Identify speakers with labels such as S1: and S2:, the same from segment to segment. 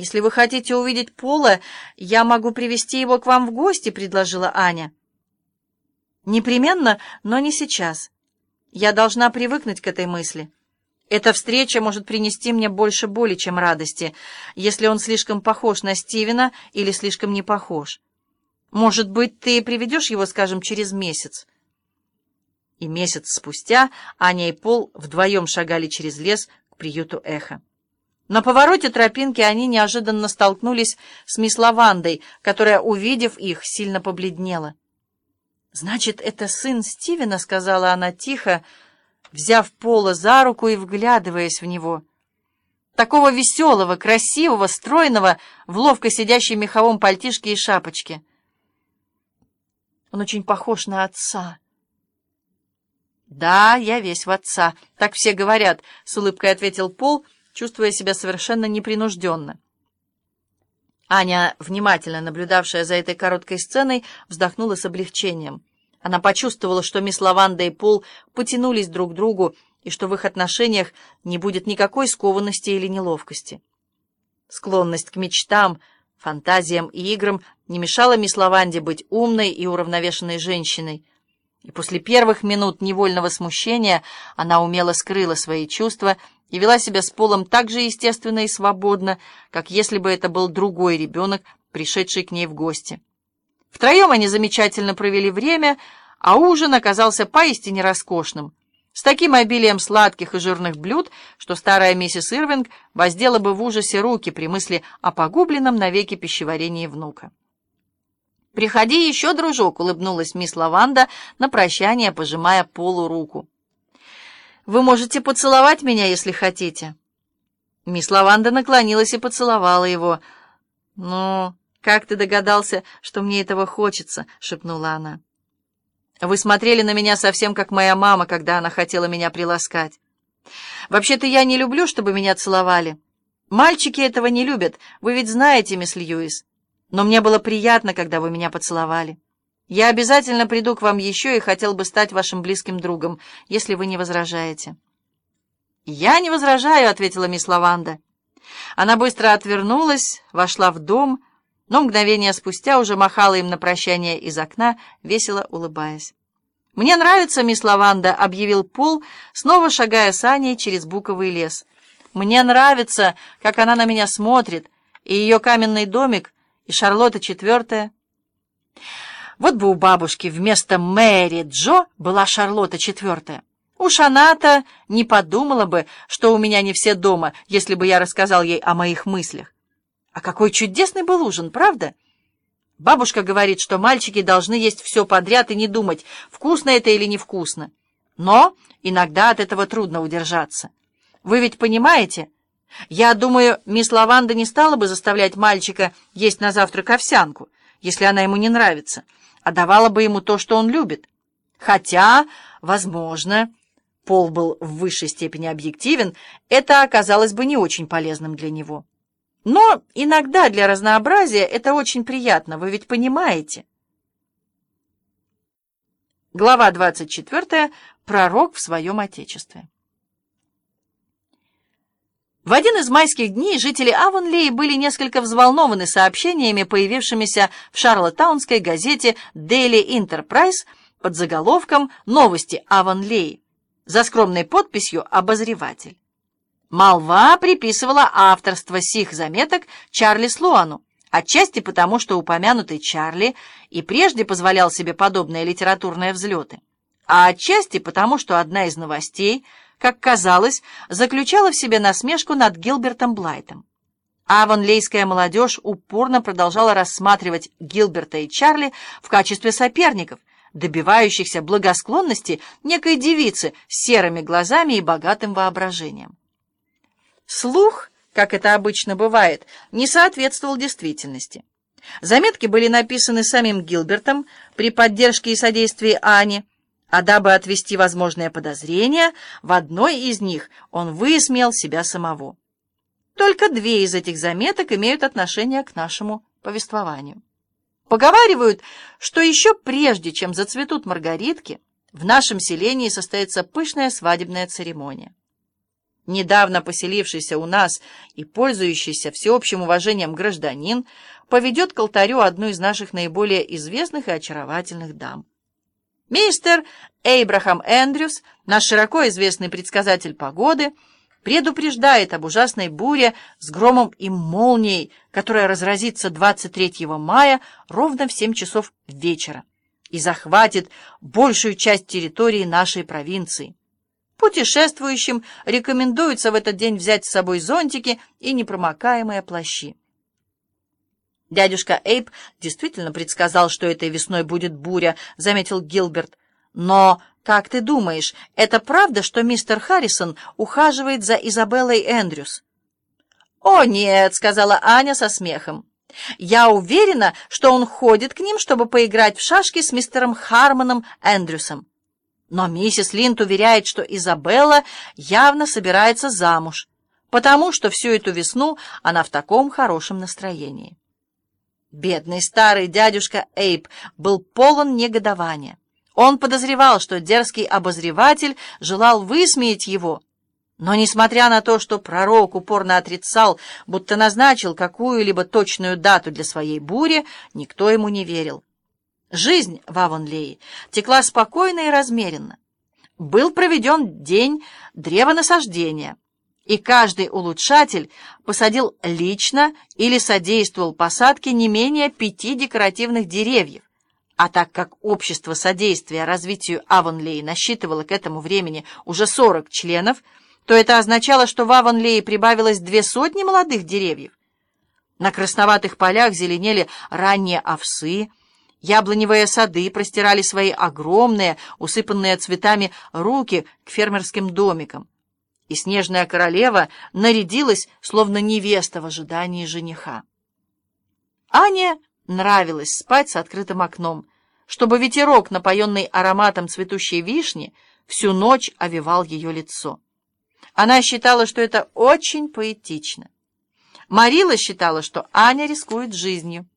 S1: «Если вы хотите увидеть Пола, я могу привести его к вам в гости», — предложила Аня. «Непременно, но не сейчас. Я должна привыкнуть к этой мысли. Эта встреча может принести мне больше боли, чем радости, если он слишком похож на Стивена или слишком не похож. Может быть, ты приведешь его, скажем, через месяц?» И месяц спустя Аня и Пол вдвоем шагали через лес к приюту Эхо. На повороте тропинки они неожиданно столкнулись с мисс Лавандой, которая, увидев их, сильно побледнела. «Значит, это сын Стивена», — сказала она тихо, взяв Пола за руку и вглядываясь в него. Такого веселого, красивого, стройного, в ловко сидящей меховом пальтишке и шапочке. Он очень похож на отца. «Да, я весь в отца, так все говорят», — с улыбкой ответил Пол, — чувствуя себя совершенно непринужденно. Аня, внимательно наблюдавшая за этой короткой сценой, вздохнула с облегчением. Она почувствовала, что мисс Лаванда и Пол потянулись друг к другу, и что в их отношениях не будет никакой скованности или неловкости. Склонность к мечтам, фантазиям и играм не мешала мисс Лаванде быть умной и уравновешенной женщиной. И после первых минут невольного смущения она умело скрыла свои чувства и вела себя с Полом так же естественно и свободно, как если бы это был другой ребенок, пришедший к ней в гости. Втроем они замечательно провели время, а ужин оказался поистине роскошным, с таким обилием сладких и жирных блюд, что старая миссис Ирвинг воздела бы в ужасе руки при мысли о погубленном навеки пищеварении внука. «Приходи еще, дружок», — улыбнулась мисс Лаванда на прощание, пожимая Полу руку. Вы можете поцеловать меня, если хотите». Мисс Лаванда наклонилась и поцеловала его. «Ну, как ты догадался, что мне этого хочется?» — шепнула она. «Вы смотрели на меня совсем как моя мама, когда она хотела меня приласкать. Вообще-то я не люблю, чтобы меня целовали. Мальчики этого не любят, вы ведь знаете, мисс Льюис. Но мне было приятно, когда вы меня поцеловали». Я обязательно приду к вам еще и хотел бы стать вашим близким другом, если вы не возражаете». «Я не возражаю», — ответила мисс Лаванда. Она быстро отвернулась, вошла в дом, но мгновение спустя уже махала им на прощание из окна, весело улыбаясь. «Мне нравится, мисс Лаванда», — объявил Пол, снова шагая с Аней через буковый лес. «Мне нравится, как она на меня смотрит, и ее каменный домик, и Шарлотта четвертая». Вот бы у бабушки вместо Мэри Джо была Шарлотта четвертая. Уж она-то не подумала бы, что у меня не все дома, если бы я рассказал ей о моих мыслях. А какой чудесный был ужин, правда? Бабушка говорит, что мальчики должны есть все подряд и не думать, вкусно это или невкусно. Но иногда от этого трудно удержаться. Вы ведь понимаете? Я думаю, мисс Лаванда не стала бы заставлять мальчика есть на завтрак овсянку, если она ему не нравится а давала бы ему то, что он любит. Хотя, возможно, Пол был в высшей степени объективен, это оказалось бы не очень полезным для него. Но иногда для разнообразия это очень приятно, вы ведь понимаете. Глава 24. Пророк в своем Отечестве. В один из майских дней жители Авонлеи были несколько взволнованы сообщениями, появившимися в шарлоттаунской газете Daily Enterprise под заголовком «Новости Авонлеи» за скромной подписью «Обозреватель». Молва приписывала авторство сих заметок Чарли Слуану, отчасти потому, что упомянутый Чарли и прежде позволял себе подобные литературные взлеты, а отчасти потому, что одна из новостей — как казалось, заключала в себе насмешку над Гилбертом Блайтом. Авонлейская молодежь упорно продолжала рассматривать Гилберта и Чарли в качестве соперников, добивающихся благосклонности некой девицы с серыми глазами и богатым воображением. Слух, как это обычно бывает, не соответствовал действительности. Заметки были написаны самим Гилбертом при поддержке и содействии Ани, а дабы отвести возможные подозрения, в одной из них он высмеял себя самого. Только две из этих заметок имеют отношение к нашему повествованию. Поговаривают, что еще прежде, чем зацветут маргаритки, в нашем селении состоится пышная свадебная церемония. недавно поселившийся у нас и пользующийся всеобщим уважением гражданин, поведет к алтарю одну из наших наиболее известных и очаровательных дам. Мистер Эйбрахам Эндрюс, наш широко известный предсказатель погоды, предупреждает об ужасной буре с громом и молнией, которая разразится 23 мая ровно в 7 часов вечера и захватит большую часть территории нашей провинции. Путешествующим рекомендуется в этот день взять с собой зонтики и непромокаемые плащи. Дядюшка Эйп действительно предсказал, что этой весной будет буря, заметил Гилберт. Но, как ты думаешь, это правда, что мистер Харрисон ухаживает за Изабеллой Эндрюс? О, нет, сказала Аня со смехом. Я уверена, что он ходит к ним, чтобы поиграть в шашки с мистером Хармоном Эндрюсом. Но миссис Линд уверяет, что Изабелла явно собирается замуж, потому что всю эту весну она в таком хорошем настроении. Бедный старый дядюшка Эйп был полон негодования. Он подозревал, что дерзкий обозреватель желал высмеять его, но, несмотря на то, что пророк упорно отрицал, будто назначил какую-либо точную дату для своей бури, никто ему не верил. Жизнь в Авонлее текла спокойно и размеренно. Был проведен день древонасаждения, и каждый улучшатель посадил лично или содействовал посадке не менее пяти декоративных деревьев. А так как общество содействия развитию Авонлеи насчитывало к этому времени уже 40 членов, то это означало, что в Авонлее прибавилось две сотни молодых деревьев. На красноватых полях зеленели ранние овсы, Яблоневые сады простирали свои огромные, усыпанные цветами руки к фермерским домикам. И снежная королева нарядилась, словно невеста в ожидании жениха. Ане нравилось спать с открытым окном, чтобы ветерок, напоенный ароматом цветущей вишни, всю ночь овивал ее лицо. Она считала, что это очень поэтично. Марила считала, что Аня рискует жизнью.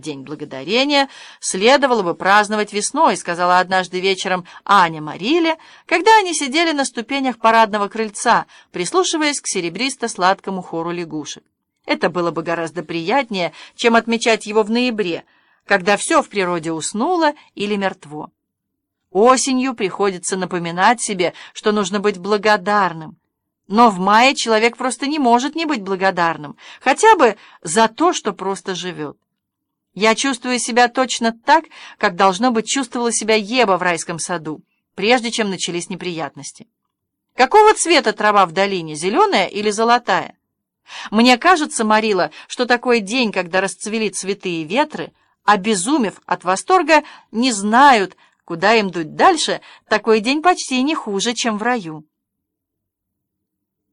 S1: День благодарения следовало бы праздновать весной, сказала однажды вечером Аня Мариле, когда они сидели на ступенях парадного крыльца, прислушиваясь к серебристо-сладкому хору лягушек. Это было бы гораздо приятнее, чем отмечать его в ноябре, когда все в природе уснуло или мертво. Осенью приходится напоминать себе, что нужно быть благодарным. Но в мае человек просто не может не быть благодарным, хотя бы за то, что просто живет. Я чувствую себя точно так, как, должно быть, чувствовала себя Еба в райском саду, прежде чем начались неприятности. Какого цвета трава в долине, зеленая или золотая? Мне кажется, Марила, что такой день, когда расцвели цветы и ветры, обезумев от восторга, не знают, куда им дуть дальше, такой день почти не хуже, чем в раю.